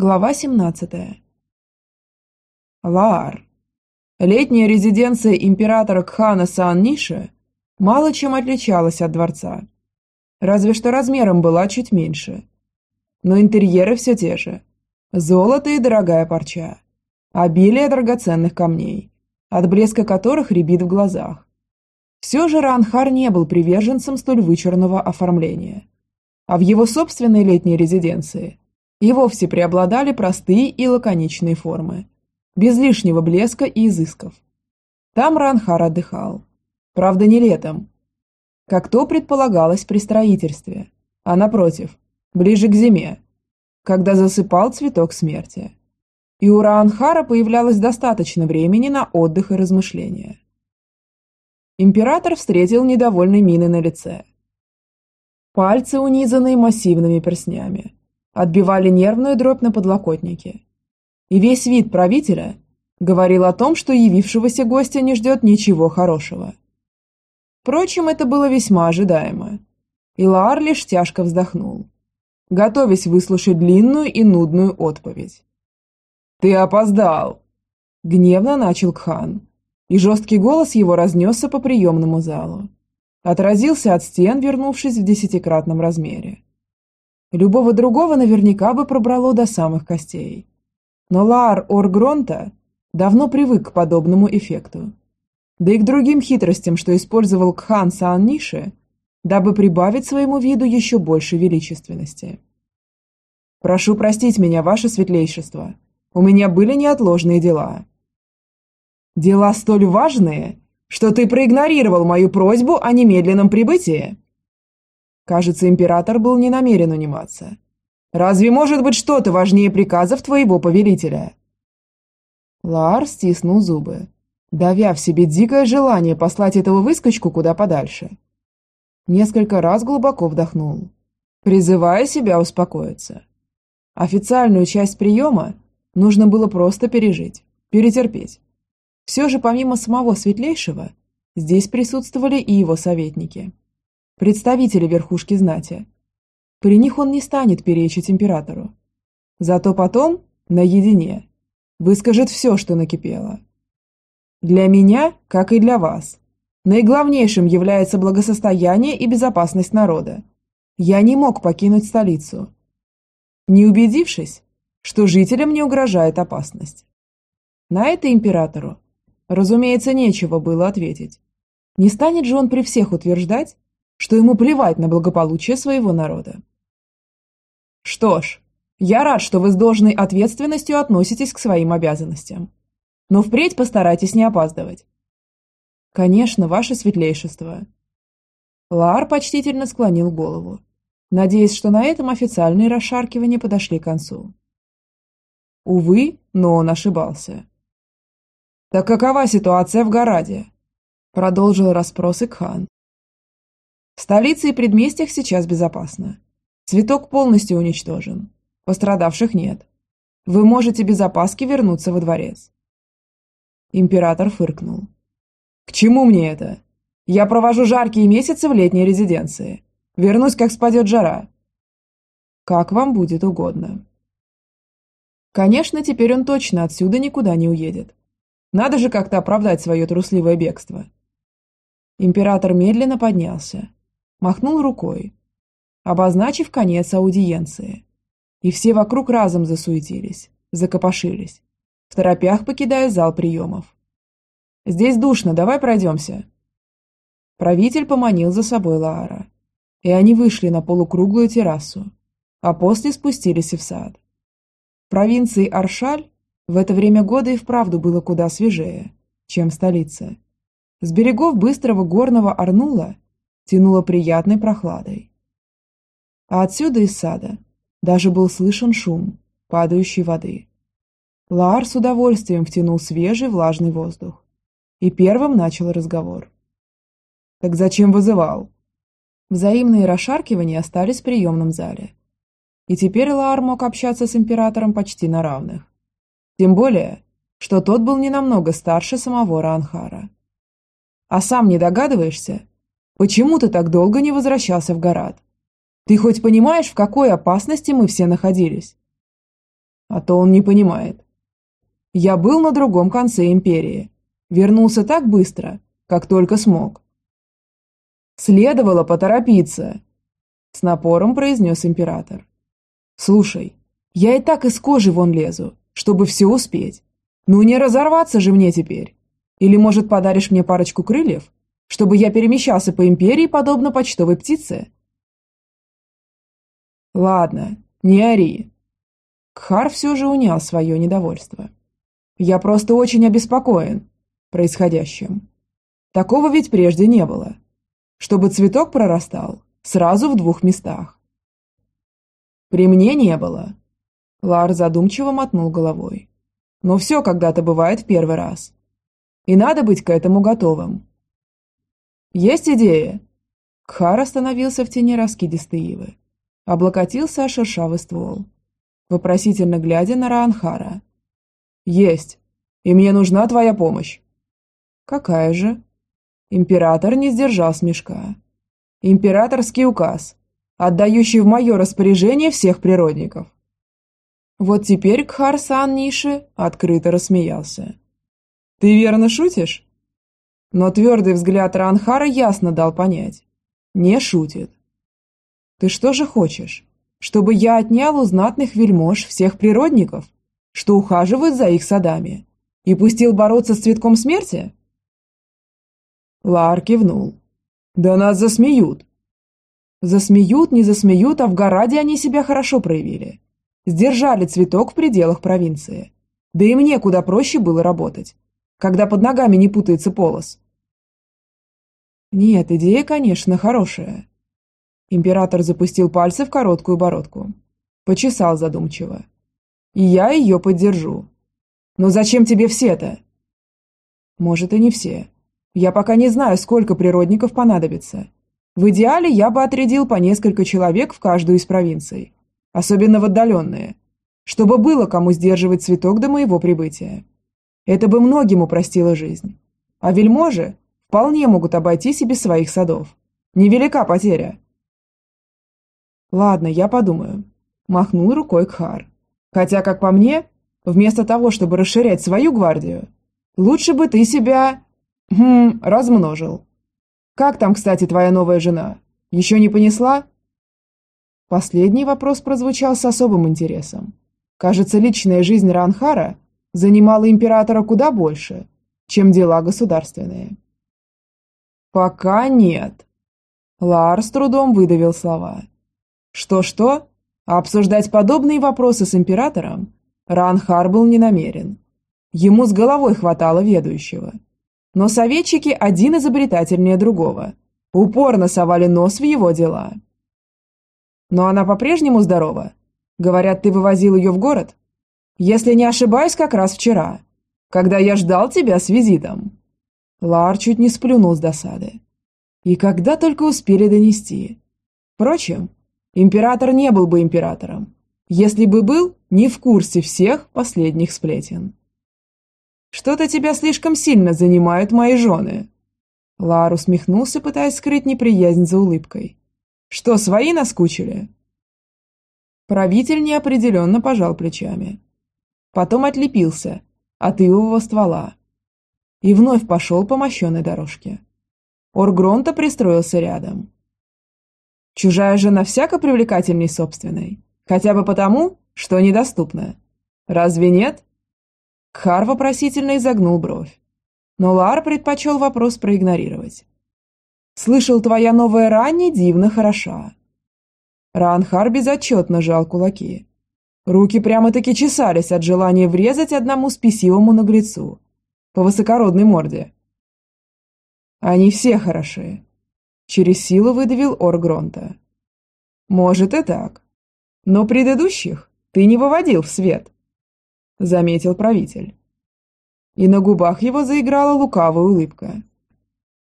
Глава 17. Лаар. Летняя резиденция императора Кхана Саанниша мало чем отличалась от дворца. Разве что размером была чуть меньше. Но интерьеры все те же. Золото и дорогая парча. Обилие драгоценных камней, от блеска которых рябит в глазах. Все же Ранхар не был приверженцем столь вычурного оформления. А в его собственной летней резиденции – и вовсе преобладали простые и лаконичные формы, без лишнего блеска и изысков. Там Ранхар отдыхал. Правда, не летом, как то предполагалось при строительстве, а напротив, ближе к зиме, когда засыпал цветок смерти. И у Раанхара появлялось достаточно времени на отдых и размышления. Император встретил недовольной мины на лице. Пальцы, унизанные массивными перстнями, отбивали нервную дробь на подлокотнике. И весь вид правителя говорил о том, что явившегося гостя не ждет ничего хорошего. Впрочем, это было весьма ожидаемо. И Лаар лишь тяжко вздохнул, готовясь выслушать длинную и нудную отповедь. «Ты опоздал!» Гневно начал Кхан, и жесткий голос его разнесся по приемному залу. Отразился от стен, вернувшись в десятикратном размере. Любого другого наверняка бы пробрало до самых костей. Но Лаар Оргронта давно привык к подобному эффекту. Да и к другим хитростям, что использовал Кхан Саанниши, дабы прибавить своему виду еще больше величественности. «Прошу простить меня, ваше светлейшество. У меня были неотложные дела». «Дела столь важные, что ты проигнорировал мою просьбу о немедленном прибытии?» Кажется, император был не намерен униматься. «Разве может быть что-то важнее приказов твоего повелителя?» Лаар стиснул зубы, давя в себе дикое желание послать этого выскочку куда подальше. Несколько раз глубоко вдохнул, призывая себя успокоиться. Официальную часть приема нужно было просто пережить, перетерпеть. Все же помимо самого Светлейшего, здесь присутствовали и его советники – представители верхушки знати. При них он не станет перечить императору. Зато потом, наедине, выскажет все, что накипело. Для меня, как и для вас, наиглавнейшим является благосостояние и безопасность народа. Я не мог покинуть столицу, не убедившись, что жителям не угрожает опасность. На это императору, разумеется, нечего было ответить. Не станет же он при всех утверждать, что ему плевать на благополучие своего народа. Что ж, я рад, что вы с должной ответственностью относитесь к своим обязанностям. Но впредь постарайтесь не опаздывать. Конечно, ваше светлейшество. Лаар почтительно склонил голову, надеясь, что на этом официальные расшаркивания подошли к концу. Увы, но он ошибался. «Так какова ситуация в Гораде?» Продолжил расспросы Кхан, в столице и предместьях сейчас безопасно. Цветок полностью уничтожен. Пострадавших нет. Вы можете без опаски вернуться во дворец. Император фыркнул. К чему мне это? Я провожу жаркие месяцы в летней резиденции. Вернусь, как спадет жара. Как вам будет угодно. Конечно, теперь он точно отсюда никуда не уедет. Надо же как-то оправдать свое трусливое бегство. Император медленно поднялся махнул рукой, обозначив конец аудиенции. И все вокруг разом засуетились, закопошились, в торопях покидая зал приемов. «Здесь душно, давай пройдемся». Правитель поманил за собой Лаара, и они вышли на полукруглую террасу, а после спустились и в сад. В провинции Аршаль в это время года и вправду было куда свежее, чем столица. С берегов быстрого горного Арнула – тянуло приятной прохладой. А отсюда из сада даже был слышен шум падающей воды. Лаар с удовольствием втянул свежий влажный воздух и первым начал разговор. «Так зачем вызывал?» Взаимные расшаркивания остались в приемном зале. И теперь Лаар мог общаться с императором почти на равных. Тем более, что тот был не намного старше самого Ранхара. «А сам не догадываешься, Почему ты так долго не возвращался в Гарат? Ты хоть понимаешь, в какой опасности мы все находились?» а то он не понимает. Я был на другом конце империи. Вернулся так быстро, как только смог. Следовало поторопиться, с напором произнес император. Слушай, я и так из кожи вон лезу, чтобы все успеть. Ну не разорваться же мне теперь. Или, может, подаришь мне парочку крыльев, чтобы я перемещался по империи, подобно почтовой птице? Ладно, не ори. Кхар все же унял свое недовольство. Я просто очень обеспокоен происходящим. Такого ведь прежде не было. Чтобы цветок прорастал сразу в двух местах. При мне не было. Лар задумчиво мотнул головой. Но все когда-то бывает в первый раз. И надо быть к этому готовым. Есть идея? Кхар остановился в тени раскидистой ивы. Облокотился о шершавый ствол. Вопросительно глядя на Раанхара. Есть. И мне нужна твоя помощь. Какая же? Император не сдержал смешка. Императорский указ, отдающий в мое распоряжение всех природников. Вот теперь Кхарсан Ниши открыто рассмеялся. «Ты верно шутишь?» Но твердый взгляд Ранхара ясно дал понять. Не шутит. «Ты что же хочешь? Чтобы я отнял у знатных вельмож всех природников, что ухаживают за их садами, и пустил бороться с цветком смерти?» Лар кивнул. «Да нас засмеют!» Засмеют, не засмеют, а в Гораде они себя хорошо проявили. Сдержали цветок в пределах провинции. Да и мне куда проще было работать, когда под ногами не путается полос. Нет, идея, конечно, хорошая. Император запустил пальцы в короткую бородку. Почесал задумчиво. И я ее поддержу. Но зачем тебе все-то? Может, и не все. Я пока не знаю, сколько природников понадобится. В идеале я бы отрядил по несколько человек в каждую из провинций, особенно в отдаленные, чтобы было кому сдерживать цветок до моего прибытия. Это бы многим упростило жизнь. А вельможи вполне могут обойтись и без своих садов. Невелика потеря. Ладно, я подумаю. Махнул рукой Кхар. Хотя, как по мне, вместо того, чтобы расширять свою гвардию, лучше бы ты себя Хм, размножил. Как там, кстати, твоя новая жена? Еще не понесла? Последний вопрос прозвучал с особым интересом. Кажется, личная жизнь Ранхара занимала императора куда больше, чем дела государственные. «Пока нет». Лар с трудом выдавил слова. Что-что? обсуждать подобные вопросы с императором Ранхар был не намерен. Ему с головой хватало ведущего – но советчики один изобретательнее другого. Упорно совали нос в его дела. Но она по-прежнему здорова. Говорят, ты вывозил ее в город? Если не ошибаюсь, как раз вчера, когда я ждал тебя с визитом. Лар чуть не сплюнул с досады. И когда только успели донести. Впрочем, император не был бы императором, если бы был не в курсе всех последних сплетен. Что-то тебя слишком сильно занимают мои жены». Лар усмехнулся, пытаясь скрыть неприязнь за улыбкой. «Что, свои наскучили?» Правитель неопределенно пожал плечами. Потом отлепился от ивового ствола и вновь пошел по мощенной дорожке. Оргронта пристроился рядом. Чужая жена всяко привлекательней собственной, хотя бы потому, что недоступна. Разве нет? Кхар вопросительно изогнул бровь. Но Лар предпочел вопрос проигнорировать. «Слышал, твоя новая Ранни дивно хороша». Ранхар безотчетно жал кулаки. Руки прямо-таки чесались от желания врезать одному спесивому наглецу по высокородной морде. «Они все хороши», — через силу выдавил Оргронта. «Может и так. Но предыдущих ты не выводил в свет». – заметил правитель. И на губах его заиграла лукавая улыбка.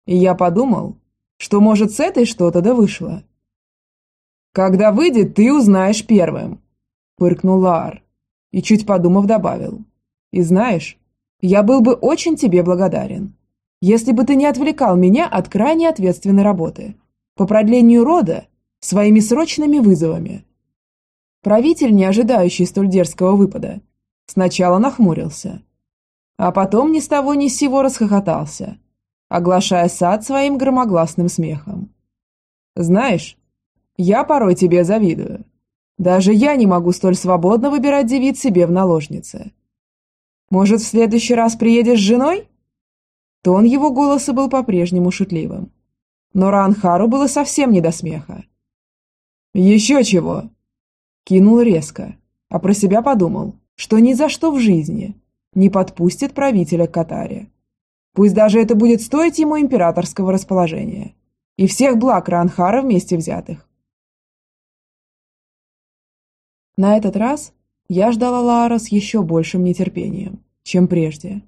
И я подумал, что, может, с этой что-то да вышло. «Когда выйдет, ты узнаешь первым», – пыркнул Лаар и, чуть подумав, добавил. «И знаешь, я был бы очень тебе благодарен, если бы ты не отвлекал меня от крайне ответственной работы по продлению рода своими срочными вызовами». Правитель, не ожидающий столь дерзкого выпада, сначала нахмурился, а потом ни с того ни с сего расхохотался, оглашая сад своим громогласным смехом. «Знаешь, я порой тебе завидую. Даже я не могу столь свободно выбирать девиц себе в наложнице. Может, в следующий раз приедешь с женой?» Тон его голоса был по-прежнему шутливым. Но Ранхару было совсем не до смеха. «Еще чего!» Кинул резко, а про себя подумал, что ни за что в жизни не подпустит правителя к Катаре. Пусть даже это будет стоить ему императорского расположения и всех благ Ранхара вместе взятых. На этот раз я ждала Лара с еще большим нетерпением, чем прежде.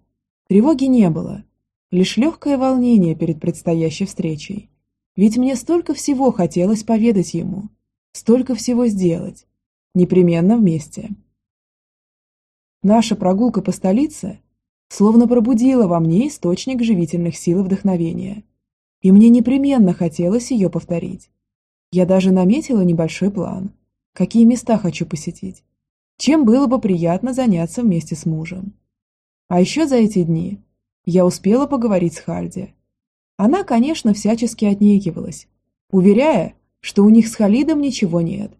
Тревоги не было, лишь легкое волнение перед предстоящей встречей. Ведь мне столько всего хотелось поведать ему, столько всего сделать, непременно вместе. Наша прогулка по столице словно пробудила во мне источник живительных сил и вдохновения, и мне непременно хотелось ее повторить. Я даже наметила небольшой план – какие места хочу посетить, чем было бы приятно заняться вместе с мужем. А еще за эти дни я успела поговорить с Хальди. Она, конечно, всячески отнекивалась, уверяя, что у них с Халидом ничего нет.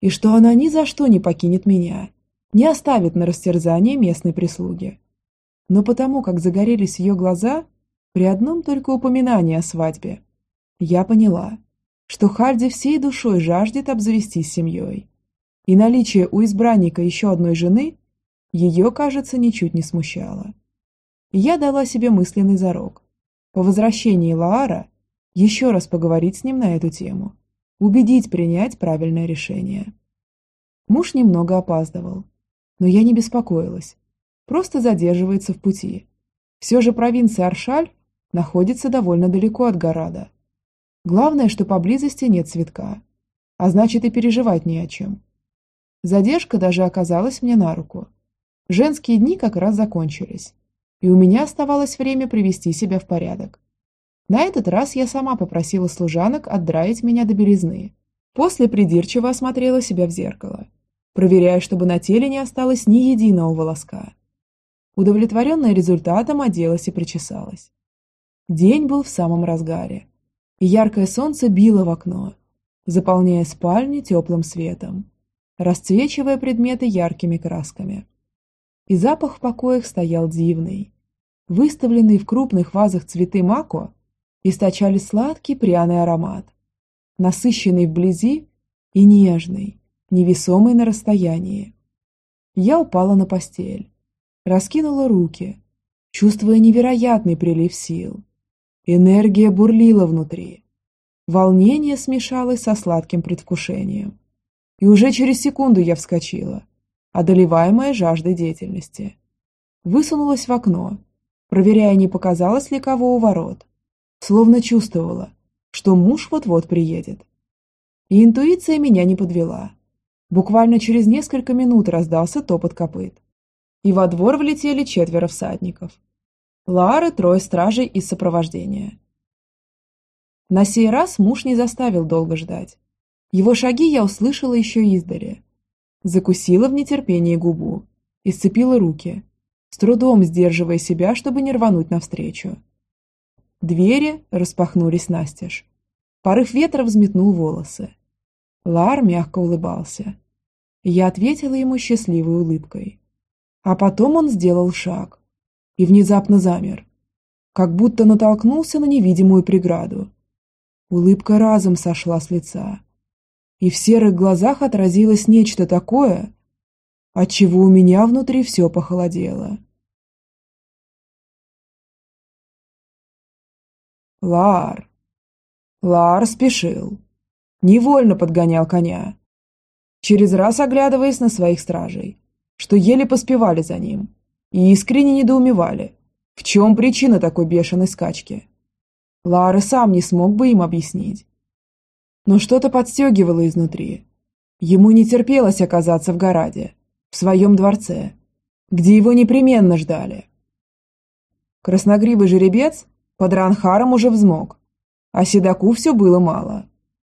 И что она ни за что не покинет меня, не оставит на растерзание местной прислуги. Но потому, как загорелись ее глаза, при одном только упоминании о свадьбе, я поняла, что Харди всей душой жаждет обзавестись семьей. И наличие у избранника еще одной жены ее, кажется, ничуть не смущало. я дала себе мысленный зарок. По возвращении Лаара еще раз поговорить с ним на эту тему, убедить принять правильное решение. Муж немного опаздывал, но я не беспокоилась, просто задерживается в пути. Все же провинция Аршаль находится довольно далеко от Горада, Главное, что поблизости нет цветка, а значит и переживать не о чем. Задержка даже оказалась мне на руку. Женские дни как раз закончились, и у меня оставалось время привести себя в порядок. На этот раз я сама попросила служанок отдраить меня до белизны. После придирчиво осмотрела себя в зеркало, проверяя, чтобы на теле не осталось ни единого волоска. Удовлетворенная результатом, оделась и причесалась. День был в самом разгаре яркое солнце било в окно, заполняя спальню теплым светом, расцвечивая предметы яркими красками. И запах в покоях стоял дивный. Выставленные в крупных вазах цветы мако источали сладкий пряный аромат, насыщенный вблизи и нежный, невесомый на расстоянии. Я упала на постель, раскинула руки, чувствуя невероятный прилив сил. Энергия бурлила внутри. Волнение смешалось со сладким предвкушением. И уже через секунду я вскочила, одолеваемая жаждой деятельности. Высунулась в окно, проверяя, не показалось ли кого у ворот. Словно чувствовала, что муж вот-вот приедет. И интуиция меня не подвела. Буквально через несколько минут раздался топот копыт. И во двор влетели четверо всадников. Лаары трое стражей из сопровождения. На сей раз муж не заставил долго ждать. Его шаги я услышала еще издали. Закусила в нетерпении губу и сцепила руки, с трудом сдерживая себя, чтобы не рвануть навстречу. Двери распахнулись настежь. Порыв ветра взметнул волосы. Лар мягко улыбался. Я ответила ему счастливой улыбкой. А потом он сделал шаг, и внезапно замер, как будто натолкнулся на невидимую преграду. Улыбка разом сошла с лица, и в серых глазах отразилось нечто такое, от чего у меня внутри все похолодело. Лар. Лар спешил. Невольно подгонял коня, через раз оглядываясь на своих стражей, что еле поспевали за ним и искренне недоумевали, в чем причина такой бешеной скачки. Лара сам не смог бы им объяснить. Но что-то подстегивало изнутри. Ему не терпелось оказаться в Гораде, в своем дворце, где его непременно ждали. Красногривый жеребец под Ранхаром уже взмок, а седаку все было мало.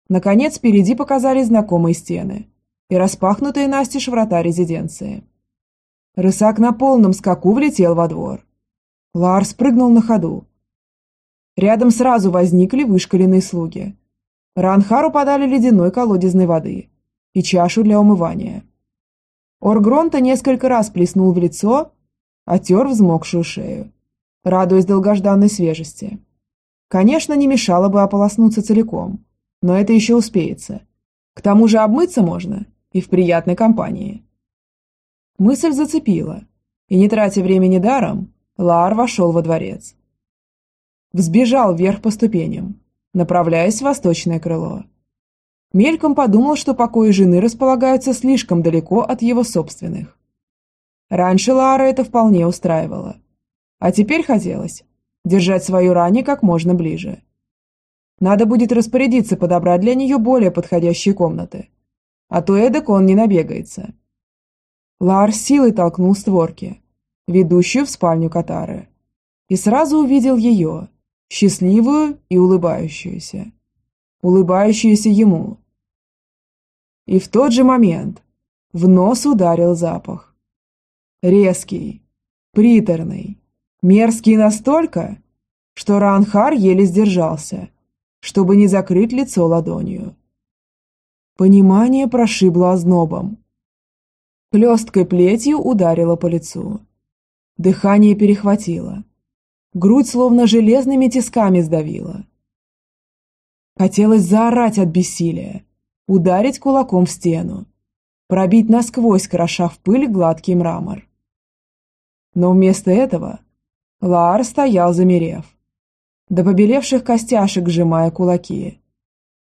Наконец впереди показались знакомые стены, и распахнутые настежь врата резиденции. Рысак на полном скаку влетел во двор. Ларс прыгнул на ходу. Рядом сразу возникли вышкаленные слуги. Ранхару подали ледяной колодезной воды и чашу для умывания. Оргронта несколько раз плеснул в лицо, отер взмокшую шею, радуясь долгожданной свежести. Конечно, не мешало бы ополоснуться целиком, но это еще успеется. К тому же обмыться можно и в приятной компании. Мысль зацепила, и не тратя времени даром, Лар вошел во дворец. Взбежал вверх по ступеням, направляясь в восточное крыло. Мельком подумал, что покои жены располагаются слишком далеко от его собственных. Раньше Лара это вполне устраивало. А теперь хотелось держать свою рани как можно ближе. Надо будет распорядиться подобрать для нее более подходящие комнаты. А то эдак он не набегается. Лар силой толкнул створки, ведущую в спальню Катары, и сразу увидел ее, счастливую и улыбающуюся улыбающуюся ему. И в тот же момент в нос ударил запах. Резкий, приторный, мерзкий настолько, что Ранхар еле сдержался, чтобы не закрыть лицо ладонью. Понимание прошибло ознобом. Хлесткой плетью ударило по лицу. Дыхание перехватило. Грудь словно железными тисками сдавила. Хотелось заорать от бессилия, ударить кулаком в стену, пробить насквозь, кроша в пыль гладкий мрамор. Но вместо этого Лаар стоял замерев, до побелевших костяшек сжимая кулаки,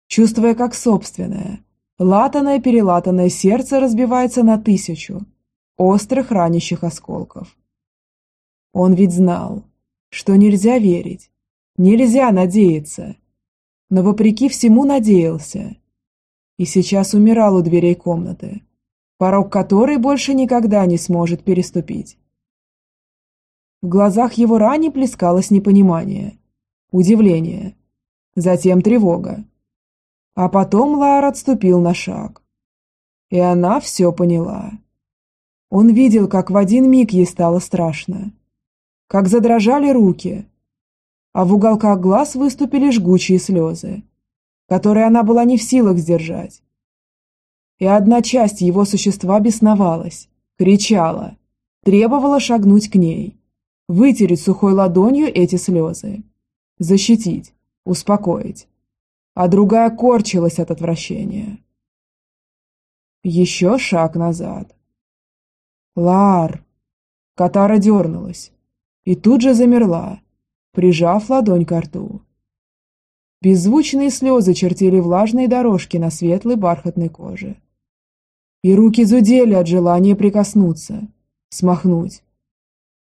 чувствуя, как собственное, латанное-перелатанное сердце разбивается на тысячу острых ранящих осколков. Он ведь знал, что нельзя верить, нельзя надеяться, но вопреки всему надеялся. И сейчас умирал у дверей комнаты, порог которой больше никогда не сможет переступить. В глазах его ранее плескалось непонимание, удивление, затем тревога. А потом Лар отступил на шаг. И она все поняла. Он видел, как в один миг ей стало страшно. Как задрожали руки, а в уголках глаз выступили жгучие слезы, которые она была не в силах сдержать. И одна часть его существа бесновалась, кричала, требовала шагнуть к ней, вытереть сухой ладонью эти слезы, защитить, успокоить, а другая корчилась от отвращения. Еще шаг назад. Лар! Катара дернулась и тут же замерла, прижав ладонь к рту. Беззвучные слезы чертили влажные дорожки на светлой бархатной коже. И руки зудели от желания прикоснуться, смахнуть.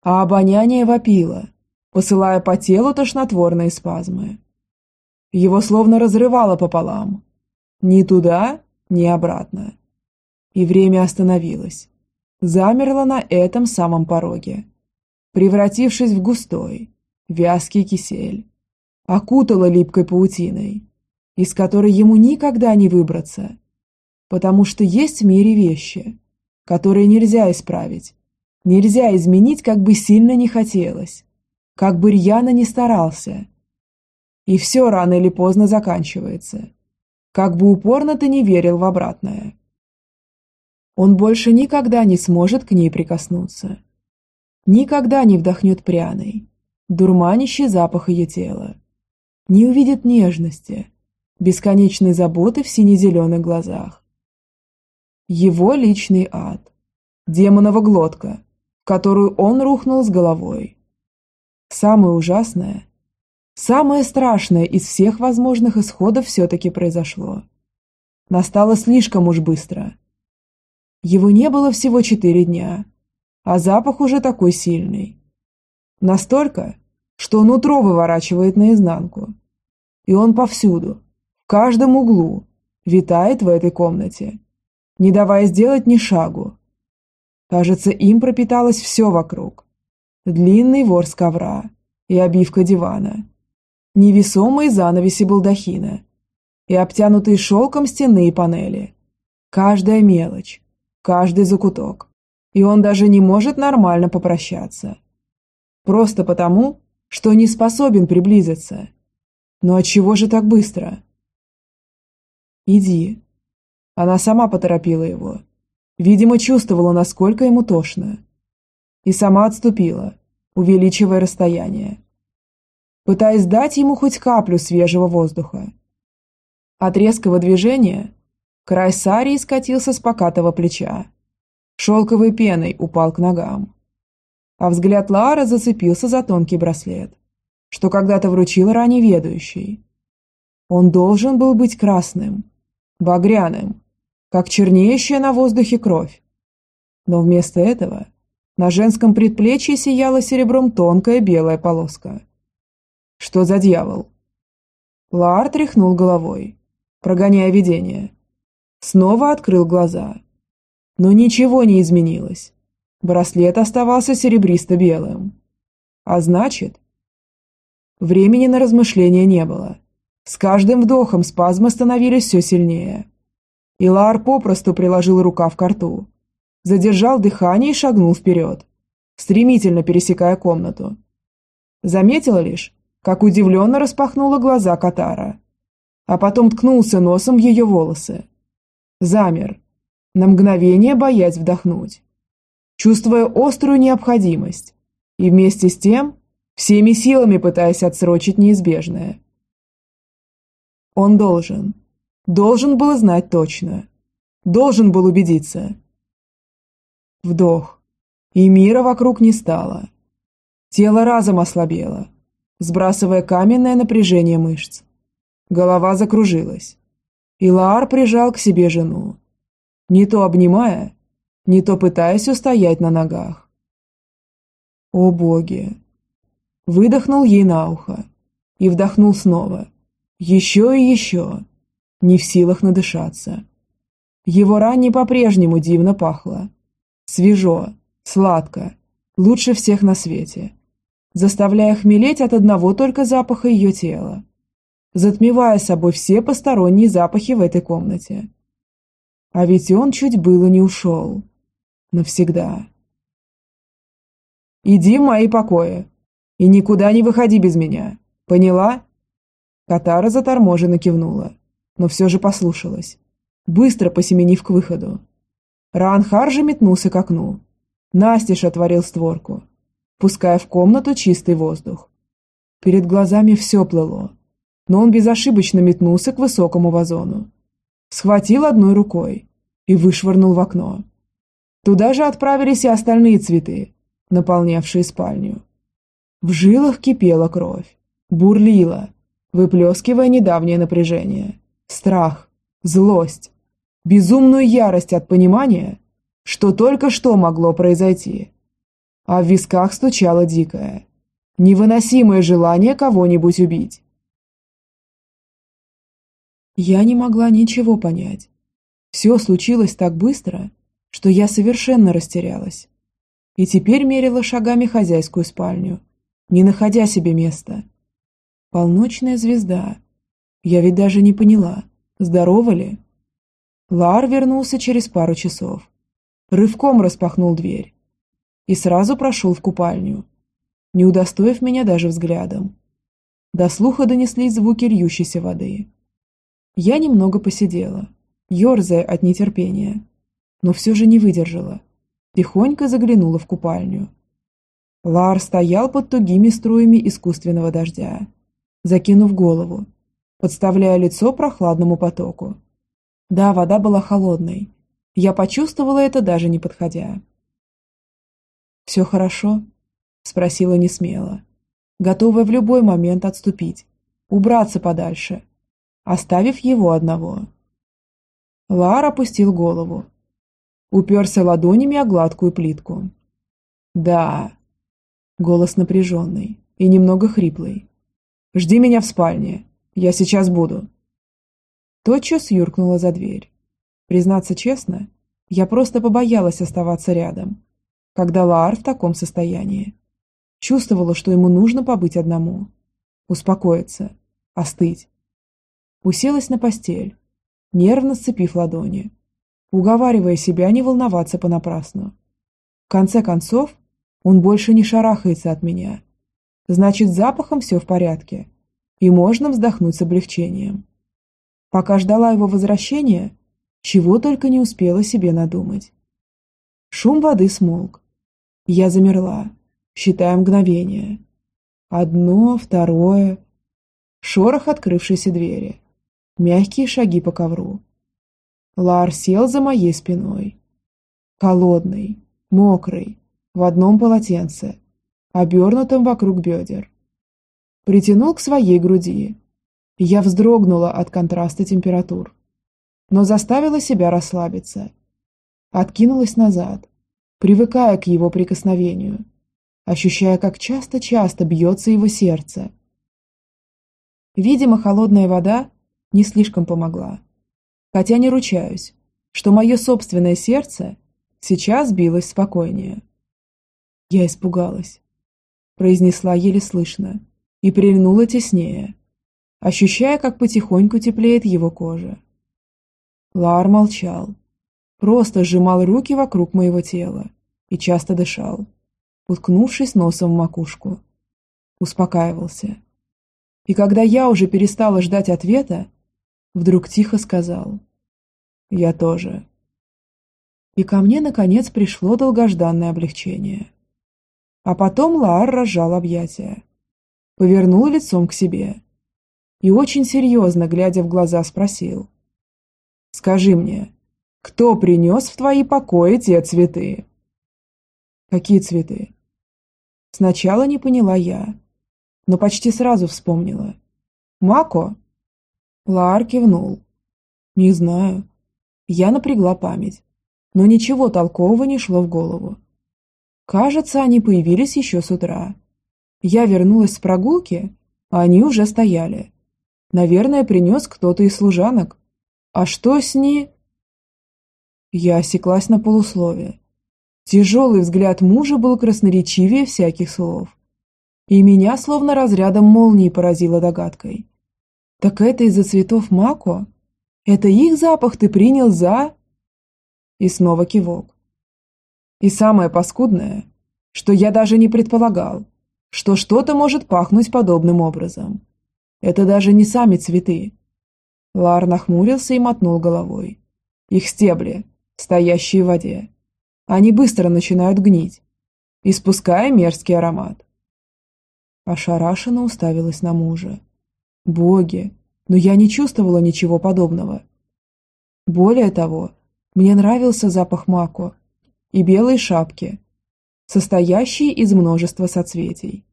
А обоняние вопило, посылая по телу тошнотворные спазмы. Его словно разрывало пополам. Ни туда, ни обратно. И время остановилось. Замерло на этом самом пороге, превратившись в густой, вязкий кисель, окутала липкой паутиной, из которой ему никогда не выбраться, потому что есть в мире вещи, которые нельзя исправить, нельзя изменить, как бы сильно не хотелось, как бы рьяно не старался. И все рано или поздно заканчивается, как бы упорно ты не верил в обратное. Он больше никогда не сможет к ней прикоснуться. Никогда не вдохнет пряный, дурманящий запах ее тела. Не увидит нежности, бесконечной заботы в сине-зеленых глазах. Его личный ад. Демонова глотка, в которую он рухнул с головой. Самое ужасное, самое страшное из всех возможных исходов все-таки произошло. Настало слишком уж быстро. Его не было всего четыре дня, а запах уже такой сильный, Настолько, что нутро выворачивает наизнанку. И он повсюду, в каждом углу, витает в этой комнате, не давая сделать ни шагу. Кажется, им пропиталось все вокруг. Длинный ворс ковра и обивка дивана, невесомые занавеси балдахина и обтянутые шелком стенные панели, Каждая мелочь, каждый закуток. И он даже не может нормально попрощаться. Просто потому, что не способен приблизиться. Но отчего же так быстро? «Иди». Она сама поторопила его. Видимо, чувствовала, насколько ему тошно. И сама отступила, увеличивая расстояние. Пытаясь дать ему хоть каплю свежего воздуха. От резкого движения край сарии скатился с покатого плеча. Шелковой пеной упал к ногам. А взгляд Лара зацепился за тонкий браслет, что когда-то вручил ранее ведущий. Он должен был быть красным, багряным, как чернеющая на воздухе кровь. Но вместо этого на женском предплечье сияла серебром тонкая белая полоска. Что за дьявол? Лаар тряхнул головой, прогоняя видение. Снова открыл глаза. Но ничего не изменилось. Браслет оставался серебристо-белым. А значит... Времени на размышления не было. С каждым вдохом спазмы становились все сильнее. Илар попросту приложил рукав к рту, задержал дыхание и шагнул вперед, стремительно пересекая комнату. Заметила лишь, как удивленно распахнула глаза Катара, а потом ткнулся носом в ее волосы. Замер, на мгновение боясь вдохнуть, чувствуя острую необходимость и вместе с тем всеми силами пытаясь отсрочить неизбежное. Он должен. Должен был знать точно. Должен был убедиться. Вдох. И мира вокруг не стало. Тело разом ослабело, сбрасывая каменное напряжение мышц. Голова закружилась. И Лаар прижал к себе жену. Не то обнимая, не то пытаясь устоять на ногах. О боги! Выдохнул ей на ухо и вдохнул снова – еще и еще. Не в силах надышаться. Его рань по-прежнему дивно пахло. Свежо, сладко, лучше всех на свете. Заставляя хмелеть от одного только запаха ее тела. Затмевая собой все посторонние запахи в этой комнате. А ведь он чуть было не ушел. Навсегда. «Иди в мои покои. И никуда не выходи без меня. Поняла?» Катара заторможенно кивнула, но все же послушалась, быстро посеменив к выходу. Раанхар же метнулся к окну. Настеж отворил створку, пуская в комнату чистый воздух. Перед глазами все плыло, но он безошибочно метнулся к высокому вазону. Схватил одной рукой и вышвырнул в окно. Туда же отправились и остальные цветы, наполнявшие спальню. В жилах кипела кровь, бурлила, выплескивая недавнее напряжение, страх, злость, безумную ярость от понимания, что только что могло произойти. А в висках стучало дикое, невыносимое желание кого-нибудь убить. Я не могла ничего понять. Все случилось так быстро, что я совершенно растерялась. И теперь мерила шагами хозяйскую спальню, не находя себе места – Полночная звезда. Я ведь даже не поняла, здорова ли? Лар вернулся через пару часов. Рывком распахнул дверь. И сразу прошел в купальню, не удостоив меня даже взглядом. До слуха донеслись звуки льющейся воды. Я немного посидела, ерзая от нетерпения, но все же не выдержала. Тихонько заглянула в купальню. Лар стоял под тугими струями искусственного дождя закинув голову, подставляя лицо прохладному потоку. Да, вода была холодной. Я почувствовала это даже не подходя. «Все хорошо?» – спросила несмело, готовая в любой момент отступить, убраться подальше, оставив его одного. Лар опустил голову, уперся ладонями о гладкую плитку. «Да», – голос напряженный и немного хриплый. Жди меня в спальне. Я сейчас буду». Тотчас юркнула за дверь. Признаться честно, я просто побоялась оставаться рядом, когда Лаар в таком состоянии. Чувствовала, что ему нужно побыть одному. Успокоиться, остыть. Уселась на постель, нервно сцепив ладони. уговаривая себя не волноваться понапрасну. В конце концов, он больше не шарахается от меня. Значит, с запахом все в порядке, и можно вздохнуть с облегчением. Пока ждала его возвращения, чего только не успела себе надумать. Шум воды смолк. Я замерла, считая мгновения. Одно, второе. Шорох открывшейся двери. Мягкие шаги по ковру. Лар сел за моей спиной. Холодный, мокрый, в одном полотенце, обернутом вокруг бедер. Притянул к своей груди. Я вздрогнула от контраста температур, но заставила себя расслабиться. Откинулась назад, привыкая к его прикосновению, ощущая, как часто-часто бьется его сердце. Видимо, холодная вода не слишком помогла. Хотя не ручаюсь, что мое собственное сердце сейчас билось спокойнее. Я испугалась, произнесла еле слышно и прильнула теснее, ощущая, как потихоньку теплеет его кожа. Лар молчал, просто сжимал руки вокруг моего тела и часто дышал, уткнувшись носом в макушку. Успокаивался. И когда я уже перестала ждать ответа, вдруг тихо сказал «Я тоже». И ко мне, наконец, пришло долгожданное облегчение. А потом Лаар разжал объятия, повернул лицом к себе и очень серьезно, глядя в глаза, спросил. «Скажи мне, кто принес в твои покои те цветы?» «Какие цветы?» Сначала не поняла я, но почти сразу вспомнила. «Мако?» Лаар кивнул. «Не знаю». Я напрягла память, но ничего толкового не шло в голову. Кажется, они появились еще с утра. Я вернулась с прогулки, а они уже стояли. Наверное, принес кто-то из служанок. А что с ней? Я осеклась на полусловие. Тяжелый взгляд мужа был красноречивее всяких слов. И меня словно разрядом молнии поразило догадкой. Так это из-за цветов мако? Это их запах ты принял за... И снова кивок. И самое паскудное, что я даже не предполагал, что что-то может пахнуть подобным образом. Это даже не сами цветы. Лар нахмурился и мотнул головой. Их стебли, стоящие в воде. Они быстро начинают гнить, испуская мерзкий аромат. Ошарашенно уставилась на мужа. Боги, но я не чувствовала ничего подобного. Более того, мне нравился запах мако, и белые шапки, состоящие из множества соцветий.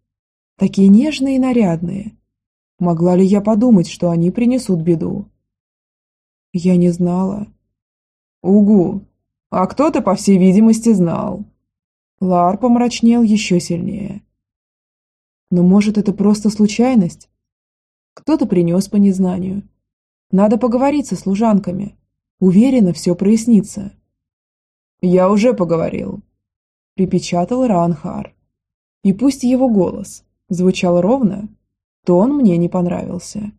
Такие нежные и нарядные. Могла ли я подумать, что они принесут беду? Я не знала. Угу, а кто-то, по всей видимости, знал. Лар помрачнел еще сильнее. Но может это просто случайность? Кто-то принес по незнанию. Надо поговорить со служанками. Уверена, все прояснится. «Я уже поговорил», – припечатал Ранхар. И пусть его голос звучал ровно, то он мне не понравился.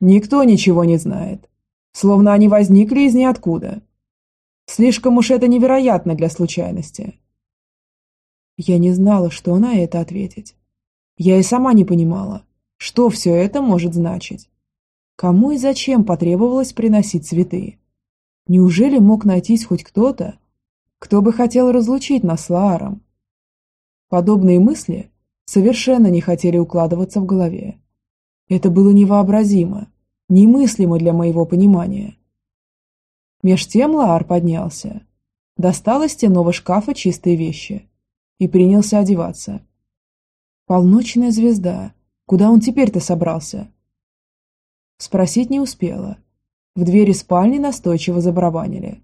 Никто ничего не знает, словно они возникли из ниоткуда. Слишком уж это невероятно для случайности. Я не знала, что на это ответить. Я и сама не понимала, что все это может значить. Кому и зачем потребовалось приносить цветы? Неужели мог найтись хоть кто-то, кто бы хотел разлучить нас с Лааром? Подобные мысли совершенно не хотели укладываться в голове. Это было невообразимо, немыслимо для моего понимания. Меж тем Лаар поднялся, достал из стенного шкафа чистые вещи и принялся одеваться. Полночная звезда, куда он теперь-то собрался? Спросить не успела. В двери спальни настойчиво забарабанили.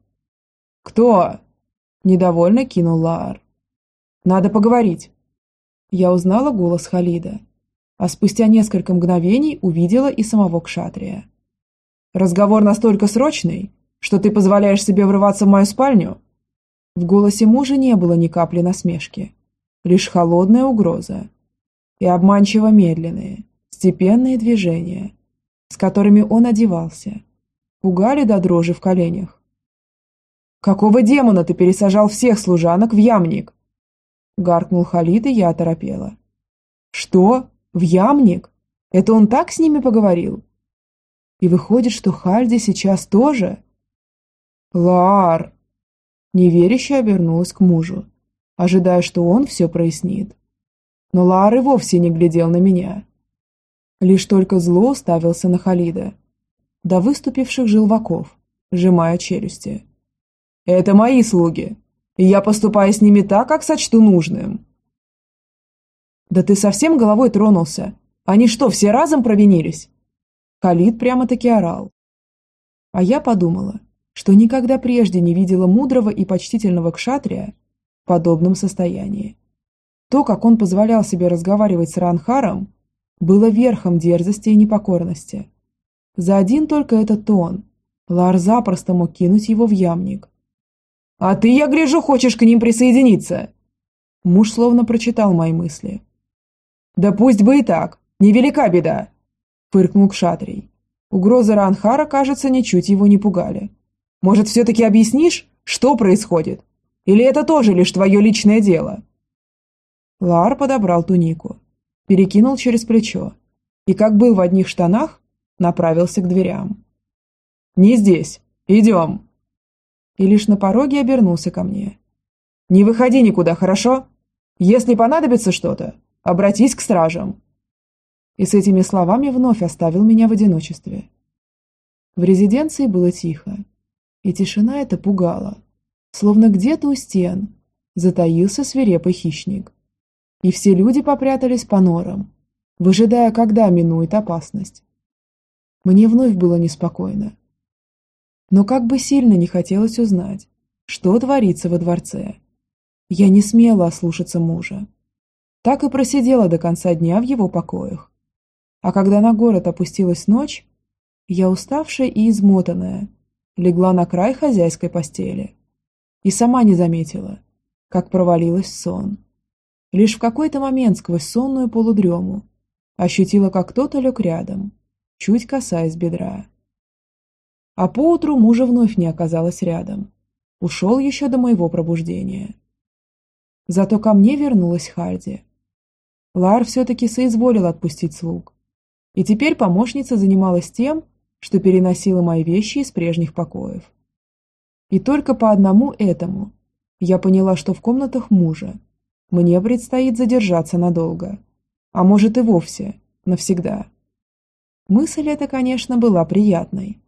«Кто?» Недовольно кинул Лаар. «Надо поговорить». Я узнала голос Халида, а спустя несколько мгновений увидела и самого Кшатрия. «Разговор настолько срочный, что ты позволяешь себе врываться в мою спальню?» В голосе мужа не было ни капли насмешки, лишь холодная угроза и обманчиво медленные, степенные движения, с которыми он одевался, пугали до дрожи в коленях. «Какого демона ты пересажал всех служанок в ямник?» Гаркнул Халид, и я оторопела. «Что? В ямник? Это он так с ними поговорил?» И выходит, что Хальди сейчас тоже? «Лар!» Неверяще обернулась к мужу, ожидая, что он все прояснит. Но Лар и вовсе не глядел на меня. Лишь только зло уставился на Халида, до выступивших желваков, сжимая челюсти. «Это мои слуги, и я поступаю с ними так, как сочту нужным». «Да ты совсем головой тронулся? Они что, все разом провинились?» Халид прямо-таки орал. А я подумала, что никогда прежде не видела мудрого и почтительного кшатрия в подобном состоянии. То, как он позволял себе разговаривать с Ранхаром, было верхом дерзости и непокорности. За один только этот тон Лар запросто мог кинуть его в ямник. «А ты, я гляжу, хочешь к ним присоединиться!» Муж словно прочитал мои мысли. «Да пусть бы и так, невелика беда!» Фыркнул Кшатрий. Угрозы Ранхара, кажется, ничуть его не пугали. «Может, все-таки объяснишь, что происходит? Или это тоже лишь твое личное дело?» Лар подобрал тунику, перекинул через плечо и, как был в одних штанах, направился к дверям. «Не здесь. Идем!» И лишь на пороге обернулся ко мне. «Не выходи никуда, хорошо? Если понадобится что-то, обратись к стражам!» И с этими словами вновь оставил меня в одиночестве. В резиденции было тихо, и тишина эта пугала, словно где-то у стен затаился свирепый хищник. И все люди попрятались по норам, выжидая, когда минует опасность. Мне вновь было неспокойно. Но как бы сильно не хотелось узнать, что творится во дворце. Я не смела ослушаться мужа. Так и просидела до конца дня в его покоях. А когда на город опустилась ночь, я уставшая и измотанная, легла на край хозяйской постели. И сама не заметила, как провалилась в сон. Лишь в какой-то момент сквозь сонную полудрему ощутила, как кто-то лег рядом, чуть касаясь бедра. А поутру мужа вновь не оказалось рядом. Ушел еще до моего пробуждения. Зато ко мне вернулась Харди. Лар все-таки соизволил отпустить слуг. И теперь помощница занималась тем, что переносила мои вещи из прежних покоев. И только по одному этому я поняла, что в комнатах мужа мне предстоит задержаться надолго, а может и вовсе, навсегда. Мысль эта, конечно, была приятной.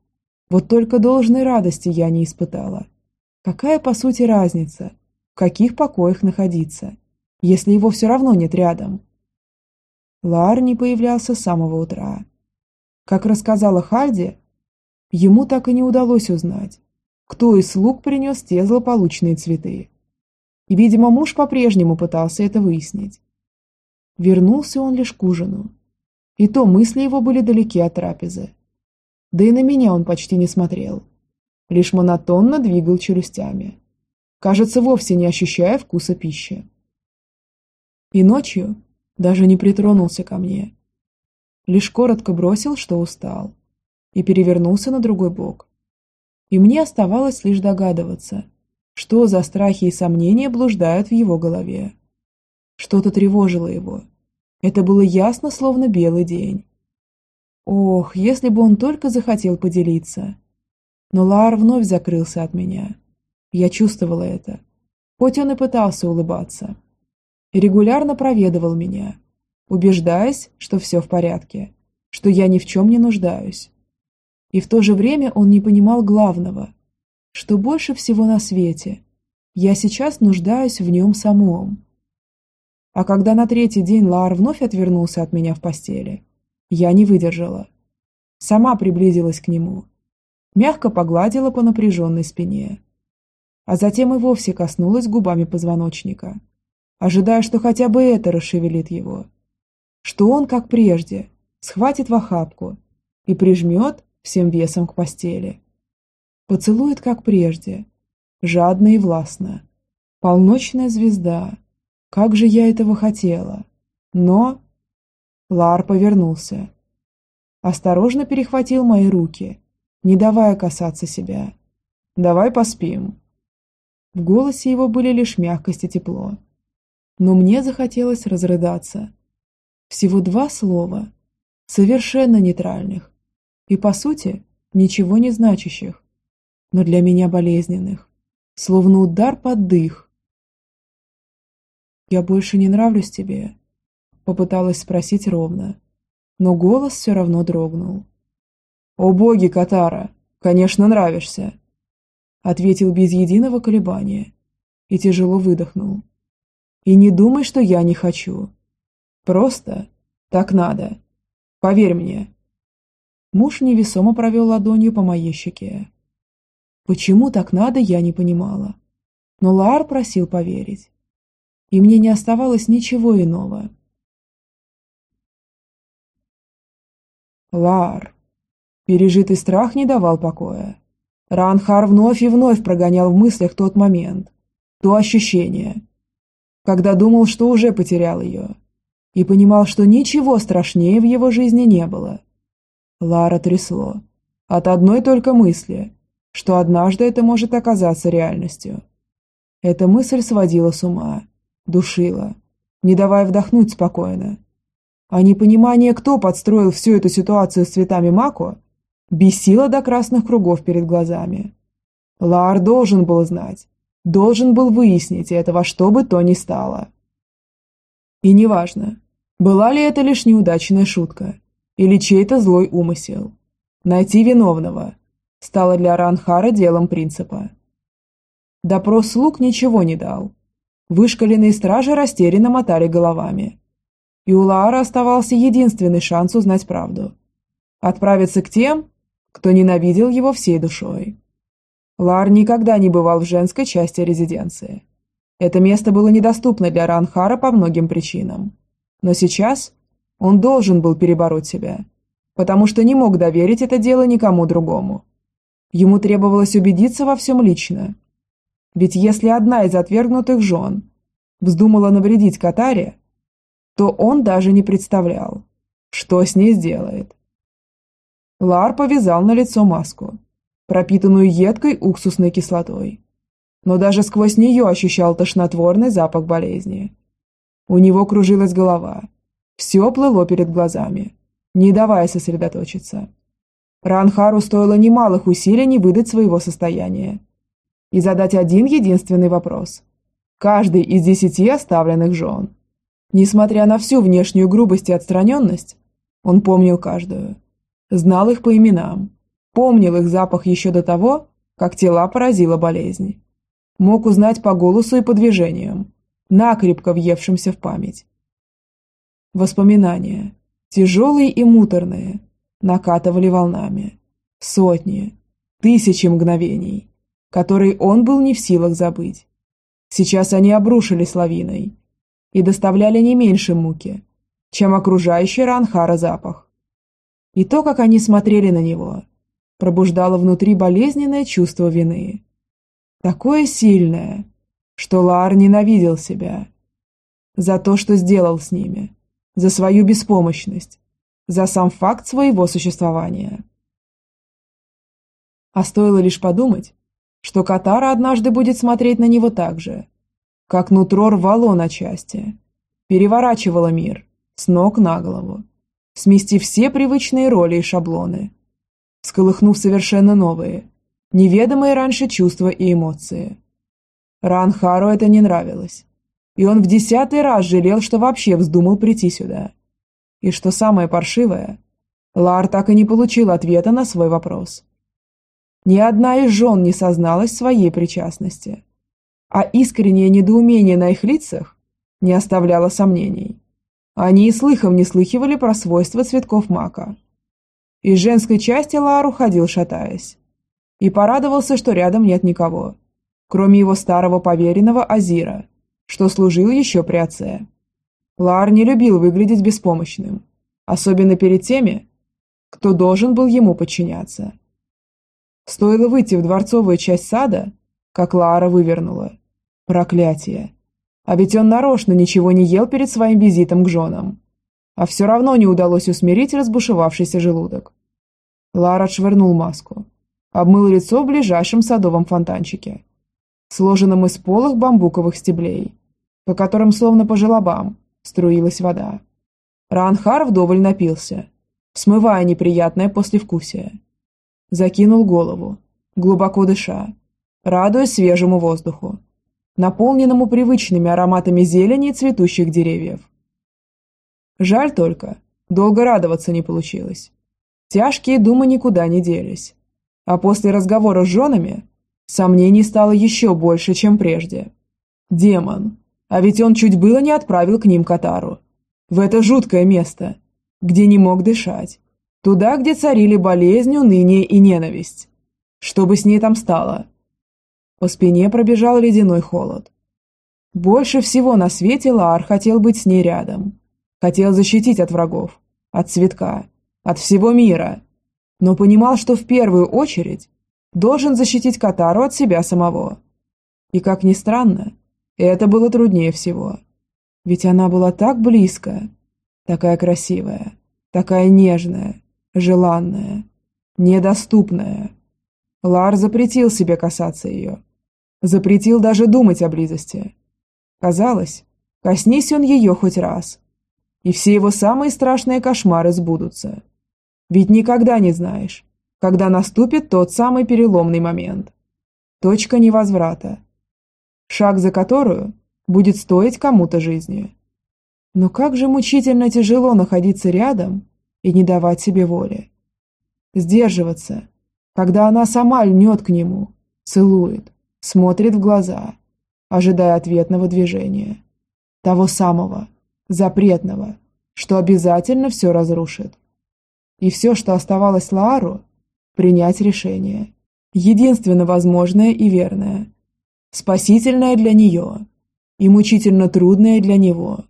Вот только должной радости я не испытала. Какая, по сути, разница, в каких покоях находиться, если его все равно нет рядом? Лар не появлялся с самого утра. Как рассказала Хальди, ему так и не удалось узнать, кто из слуг принес те злополучные цветы. И, видимо, муж по-прежнему пытался это выяснить. Вернулся он лишь к ужину, и то мысли его были далеки от трапезы. Да и на меня он почти не смотрел. Лишь монотонно двигал челюстями. Кажется, вовсе не ощущая вкуса пищи. И ночью даже не притронулся ко мне. Лишь коротко бросил, что устал. И перевернулся на другой бок. И мне оставалось лишь догадываться, что за страхи и сомнения блуждают в его голове. Что-то тревожило его, это было ясно, словно белый день. Ох, если бы он только захотел поделиться. Но Лар вновь закрылся от меня. Я чувствовала это, хоть он и пытался улыбаться. И регулярно проведывал меня, убеждаясь, что все в порядке, что я ни в чем не нуждаюсь. И в то же время он не понимал главного, что больше всего на свете я сейчас нуждаюсь в нем самом. А когда на третий день Лаар вновь отвернулся от меня в постели, я не выдержала. Сама приблизилась к нему, мягко погладила по напряженной спине, а затем и вовсе коснулась губами позвоночника, ожидая, что хотя бы это расшевелит его, что он, как прежде, схватит в охапку и прижмет всем весом к постели. Поцелует, как прежде, жадно и властно. Полночная звезда, как же я этого хотела! Но... Лар повернулся. Осторожно перехватил мои руки, не давая касаться себя. «Давай поспим», В голосе его были лишь мягкость и тепло. Но мне захотелось разрыдаться. Всего два слова, совершенно нейтральных и, по сути, ничего не значащих, но для меня болезненных, словно удар под дых. «Я больше не нравлюсь тебе», — попыталась спросить ровно, но голос все равно дрогнул. «О боги, Катара, конечно, нравишься!» Ответил без единого колебания и тяжело выдохнул. «И не думай, что я не хочу. Просто так надо. Поверь мне». Муж невесомо провел ладонью по моей щеке. Почему так надо, я не понимала. Но Лаар просил поверить. И мне не оставалось ничего иного. Лаар. Пережитый страх не давал покоя. Ранхар вновь и вновь прогонял в мыслях тот момент, то ощущение, когда думал, что уже потерял ее, и понимал, что ничего страшнее в его жизни не было. Лара трясло. От одной только мысли, что однажды это может оказаться реальностью. Эта мысль сводила с ума, душила, не давая вдохнуть спокойно. А непонимание, кто подстроил всю эту ситуацию с цветами Мако, бесило до красных кругов перед глазами. Лар должен был знать, должен был выяснить это во что бы то ни стало. И неважно, была ли это лишь неудачная шутка или чей-то злой умысел. Найти виновного стало для Ранхара делом принципа. Допрос слуг ничего не дал. Вышкаленные стражи растерянно мотали головами. И у Лаара оставался единственный шанс узнать правду. Отправиться к тем, кто ненавидел его всей душой. Лар никогда не бывал в женской части резиденции. Это место было недоступно для Ранхара по многим причинам. Но сейчас он должен был перебороть себя, потому что не мог доверить это дело никому другому. Ему требовалось убедиться во всем лично. Ведь если одна из отвергнутых жен вздумала навредить Катаре, то он даже не представлял, что с ней сделает. Лар повязал на лицо маску, пропитанную едкой уксусной кислотой. Но даже сквозь нее ощущал тошнотворный запах болезни. У него кружилась голова. Все плыло перед глазами, не давая сосредоточиться. Ранхару стоило немалых усилий не выдать своего состояния и задать один единственный вопрос. Каждый из десяти оставленных жен. Несмотря на всю внешнюю грубость и отстраненность, он помнил каждую знал их по именам, помнил их запах еще до того, как тела поразила болезнь. Мог узнать по голосу и по движениям, накрепко въевшимся в память. Воспоминания, тяжелые и муторные, накатывали волнами. Сотни, тысячи мгновений, которые он был не в силах забыть. Сейчас они обрушились лавиной и доставляли не меньше муки, чем окружающий Ранхара запах. И то, как они смотрели на него, пробуждало внутри болезненное чувство вины. Такое сильное, что Лар ненавидел себя. За то, что сделал с ними, за свою беспомощность, за сам факт своего существования. А стоило лишь подумать, что Катара однажды будет смотреть на него так же, как нутро рвало на части, переворачивало мир с ног на голову сместив все привычные роли и шаблоны, всколыхнув совершенно новые, неведомые раньше чувства и эмоции. Ранхару это не нравилось, и он в десятый раз жалел, что вообще вздумал прийти сюда. И что самое паршивое, Лар так и не получил ответа на свой вопрос. Ни одна из жен не созналась своей причастности, а искреннее недоумение на их лицах не оставляло сомнений. Они и слыхом не слыхивали про свойства цветков мака. Из женской части Лар уходил, шатаясь. И порадовался, что рядом нет никого, кроме его старого поверенного Азира, что служил еще при отце. Лар не любил выглядеть беспомощным, особенно перед теми, кто должен был ему подчиняться. Стоило выйти в дворцовую часть сада, как Лара вывернула. Проклятие! А ведь он нарочно ничего не ел перед своим визитом к женам. А все равно не удалось усмирить разбушевавшийся желудок. Лара отшвырнул маску. Обмыл лицо в ближайшем садовом фонтанчике. Сложенном из полых бамбуковых стеблей, по которым, словно по желобам, струилась вода. Ранхар вдоволь напился, смывая неприятное послевкусие. Закинул голову, глубоко дыша, радуясь свежему воздуху, наполненному привычными ароматами зелени и цветущих деревьев. Жаль только, долго радоваться не получилось. Тяжкие думы никуда не делись. А после разговора с женами сомнений стало еще больше, чем прежде. Демон. А ведь он чуть было не отправил к ним Катару. В это жуткое место, где не мог дышать. Туда, где царили болезнь, уныние и ненависть. Что бы с ней там стало? По спине пробежал ледяной холод. Больше всего на свете Лаар хотел быть с ней рядом. Хотел защитить от врагов, от цветка, от всего мира. Но понимал, что в первую очередь должен защитить Катару от себя самого. И как ни странно, это было труднее всего. Ведь она была так близко, такая красивая, такая нежная, желанная, недоступная. Лар запретил себе касаться ее, Запретил даже думать о близости. Казалось, коснись он ее хоть раз, и все его самые страшные кошмары сбудутся. Ведь никогда не знаешь, когда наступит тот самый переломный момент. Точка невозврата. Шаг за которую будет стоить кому-то жизни. Но как же мучительно тяжело находиться рядом и не давать себе воли. Сдерживаться, когда она сама льнет к нему, целует, смотрит в глаза, ожидая ответного движения. Того самого, запретного, что обязательно все разрушит. И все, что оставалось Лаару, принять решение. Единственно возможное и верное. Спасительное для нее и мучительно трудное для него.